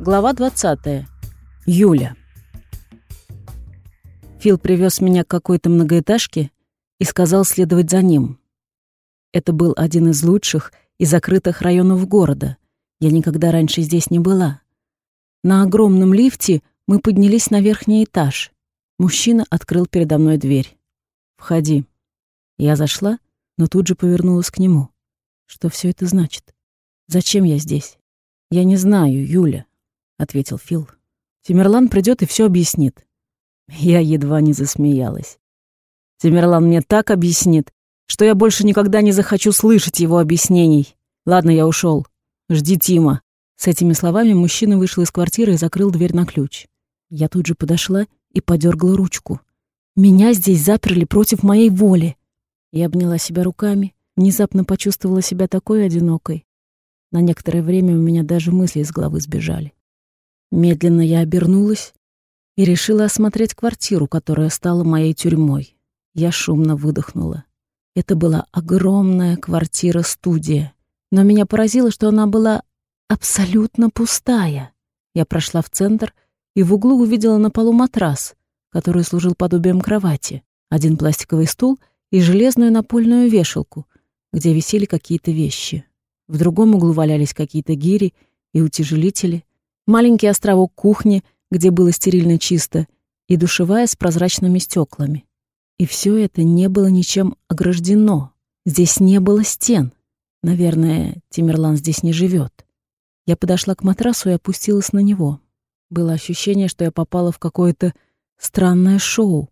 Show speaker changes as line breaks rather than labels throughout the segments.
Глава 20. Юля. Фил привез меня к какой-то многоэтажке и сказал следовать за ним. Это был один из лучших и закрытых районов города. Я никогда раньше здесь не была. На огромном лифте мы поднялись на верхний этаж. Мужчина открыл передо мной дверь. «Входи». Я зашла, но тут же повернулась к нему. Что все это значит? Зачем я здесь? Я не знаю, Юля, ответил Фил. Тимерлан придет и все объяснит. Я едва не засмеялась. Тимерлан мне так объяснит, что я больше никогда не захочу слышать его объяснений. Ладно, я ушел. Жди Тима. С этими словами мужчина вышел из квартиры и закрыл дверь на ключ. Я тут же подошла и подергала ручку. Меня здесь заперли против моей воли. Я обняла себя руками, внезапно почувствовала себя такой одинокой. На некоторое время у меня даже мысли из головы сбежали. Медленно я обернулась и решила осмотреть квартиру, которая стала моей тюрьмой. Я шумно выдохнула. Это была огромная квартира-студия, но меня поразило, что она была абсолютно пустая. Я прошла в центр и в углу увидела на полу матрас, который служил подобием кровати, один пластиковый стул и железную напольную вешалку, где висели какие-то вещи. В другом углу валялись какие-то гири и утяжелители, маленький островок кухни, где было стерильно чисто, и душевая с прозрачными стеклами. И все это не было ничем ограждено. Здесь не было стен. Наверное, Тимерлан здесь не живет. Я подошла к матрасу и опустилась на него. Было ощущение, что я попала в какое-то странное шоу,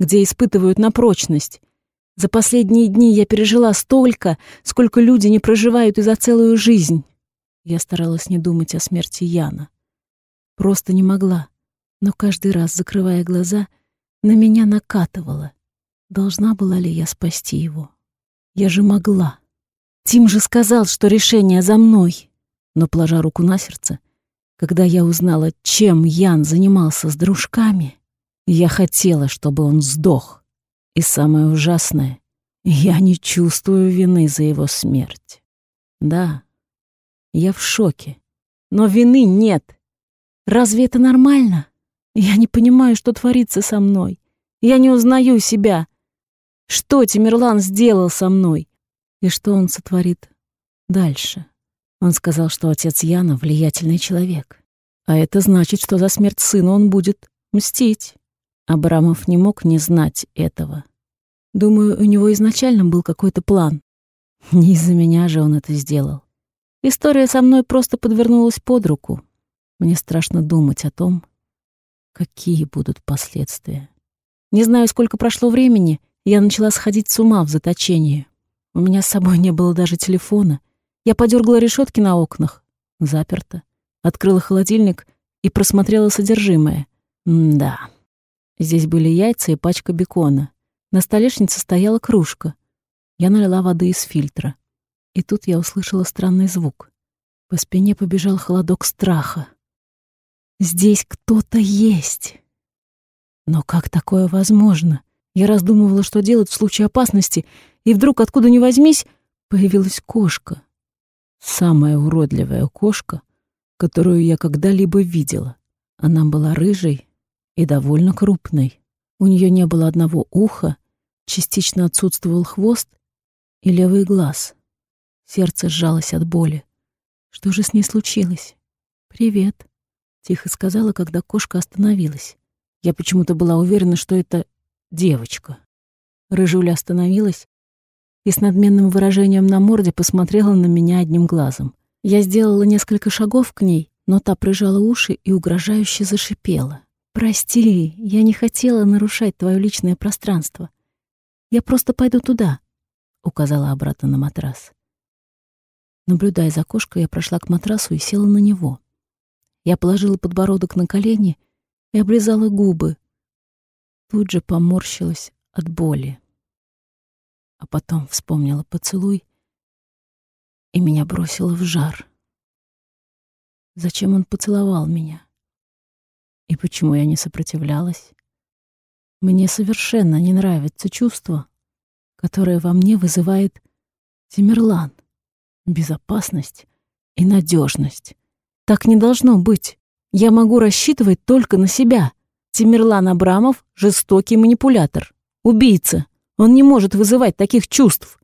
где испытывают на прочность. За последние дни я пережила столько, сколько люди не проживают и за целую жизнь. Я старалась не думать о смерти Яна. Просто не могла. Но каждый раз, закрывая глаза, на меня накатывало. Должна была ли я спасти его? Я же могла. Тим же сказал, что решение за мной. Но, положа руку на сердце, когда я узнала, чем Ян занимался с дружками, я хотела, чтобы он сдох. И самое ужасное, я не чувствую вины за его смерть. Да, я в шоке, но вины нет. Разве это нормально? Я не понимаю, что творится со мной. Я не узнаю себя. Что Тимирлан сделал со мной? И что он сотворит дальше? Он сказал, что отец Яна — влиятельный человек. А это значит, что за смерть сына он будет мстить. Абрамов не мог не знать этого. Думаю, у него изначально был какой-то план. Не из-за меня же он это сделал. История со мной просто подвернулась под руку. Мне страшно думать о том, какие будут последствия. Не знаю, сколько прошло времени, я начала сходить с ума в заточении. У меня с собой не было даже телефона. Я подергала решетки на окнах. Заперто. Открыла холодильник и просмотрела содержимое. М да. Здесь были яйца и пачка бекона. На столешнице стояла кружка. Я налила воды из фильтра. И тут я услышала странный звук. По спине побежал холодок страха. Здесь кто-то есть. Но как такое возможно? Я раздумывала, что делать в случае опасности, и вдруг, откуда ни возьмись, появилась кошка. Самая уродливая кошка, которую я когда-либо видела. Она была рыжей, и довольно крупной. У нее не было одного уха, частично отсутствовал хвост и левый глаз. Сердце сжалось от боли. Что же с ней случилось? «Привет», — тихо сказала, когда кошка остановилась. Я почему-то была уверена, что это девочка. Рыжуля остановилась и с надменным выражением на морде посмотрела на меня одним глазом. Я сделала несколько шагов к ней, но та прижала уши и угрожающе зашипела. «Прости, я не хотела нарушать твое личное пространство. Я просто пойду туда», — указала обратно на матрас. Наблюдая за кошкой, я прошла к матрасу и села на него. Я положила подбородок на колени и облизала губы. Тут же поморщилась от боли. А потом вспомнила поцелуй, и меня бросило в жар. Зачем он поцеловал меня? И почему я не сопротивлялась? Мне совершенно не нравится чувство, которое во мне вызывает Тимирлан. Безопасность и надежность. Так не должно быть. Я могу рассчитывать только на себя. Тимирлан Абрамов — жестокий манипулятор. Убийца. Он не может вызывать таких чувств.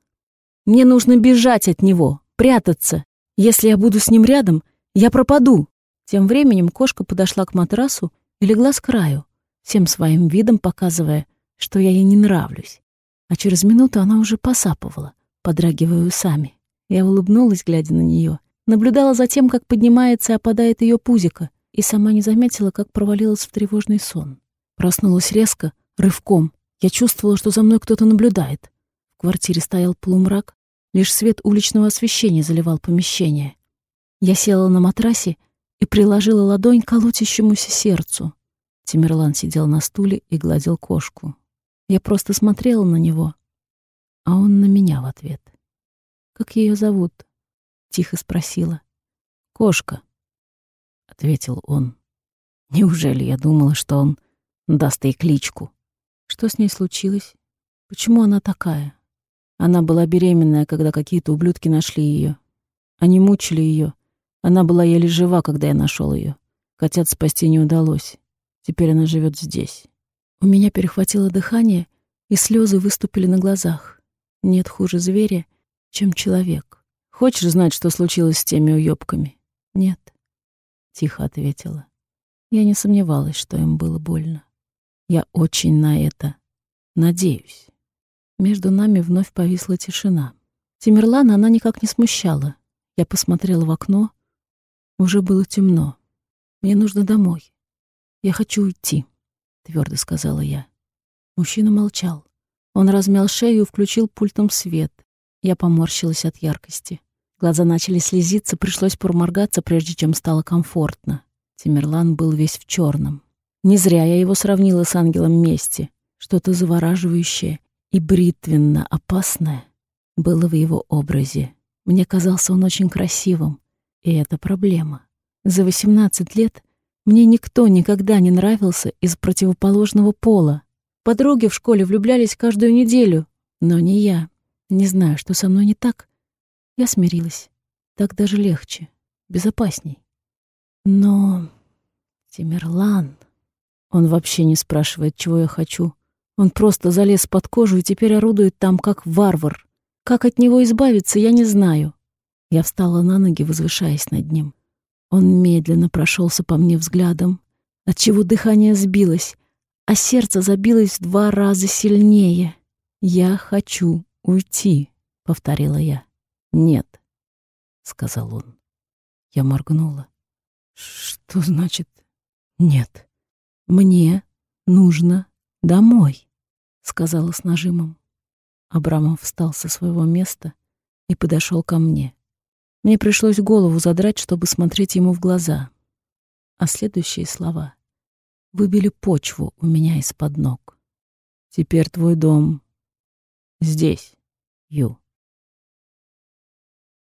Мне нужно бежать от него, прятаться. Если я буду с ним рядом, я пропаду. Тем временем кошка подошла к матрасу и легла с краю, всем своим видом показывая, что я ей не нравлюсь. А через минуту она уже посапывала, подрагивая усами. Я улыбнулась, глядя на нее, наблюдала за тем, как поднимается и опадает ее пузико, и сама не заметила, как провалилась в тревожный сон. Проснулась резко, рывком. Я чувствовала, что за мной кто-то наблюдает. В квартире стоял полумрак, лишь свет уличного освещения заливал помещение. Я села на матрасе и приложила ладонь к колотящемуся сердцу. Тимирлан сидел на стуле и гладил кошку. Я просто смотрела на него, а он на меня в ответ. «Как ее зовут?» — тихо спросила. «Кошка», — ответил он. Неужели я думала, что он даст ей кличку? Что с ней случилось? Почему она такая? Она была беременная, когда какие-то ублюдки нашли ее. Они мучили ее, она была еле жива, когда я нашел ее. Котят спасти не удалось. Теперь она живет здесь. У меня перехватило дыхание, и слезы выступили на глазах. Нет хуже зверя, чем человек. Хочешь знать, что случилось с теми уёбками? Нет, тихо ответила. Я не сомневалась, что им было больно. Я очень на это надеюсь. Между нами вновь повисла тишина. Тимирлана она никак не смущала. Я посмотрела в окно, уже было темно. Мне нужно домой. Я хочу уйти, твердо сказала я. Мужчина молчал. Он размял шею и включил пультом свет. Я поморщилась от яркости. Глаза начали слезиться, пришлось проморгаться, прежде чем стало комфортно. Тимерлан был весь в черном. Не зря я его сравнила с ангелом мести. Что-то завораживающее и бритвенно опасное было в его образе. Мне казался он очень красивым, и это проблема. За 18 лет мне никто никогда не нравился из противоположного пола. Подруги в школе влюблялись каждую неделю, но не я. Не знаю, что со мной не так. Я смирилась. Так даже легче, безопасней. Но Тимерлан... Он вообще не спрашивает, чего я хочу. Он просто залез под кожу и теперь орудует там, как варвар. Как от него избавиться, я не знаю. Я встала на ноги, возвышаясь над ним. Он медленно прошелся по мне взглядом, отчего дыхание сбилось, а сердце забилось в два раза сильнее. «Я хочу уйти», — повторила я. «Нет», — сказал он. Я моргнула. «Что значит «нет»?» «Мне нужно домой», — сказала с нажимом. Абрамов встал со своего места и подошел ко мне. Мне пришлось голову задрать, чтобы смотреть ему в глаза. А следующие слова выбили почву у меня из-под ног. «Теперь твой дом здесь, Ю».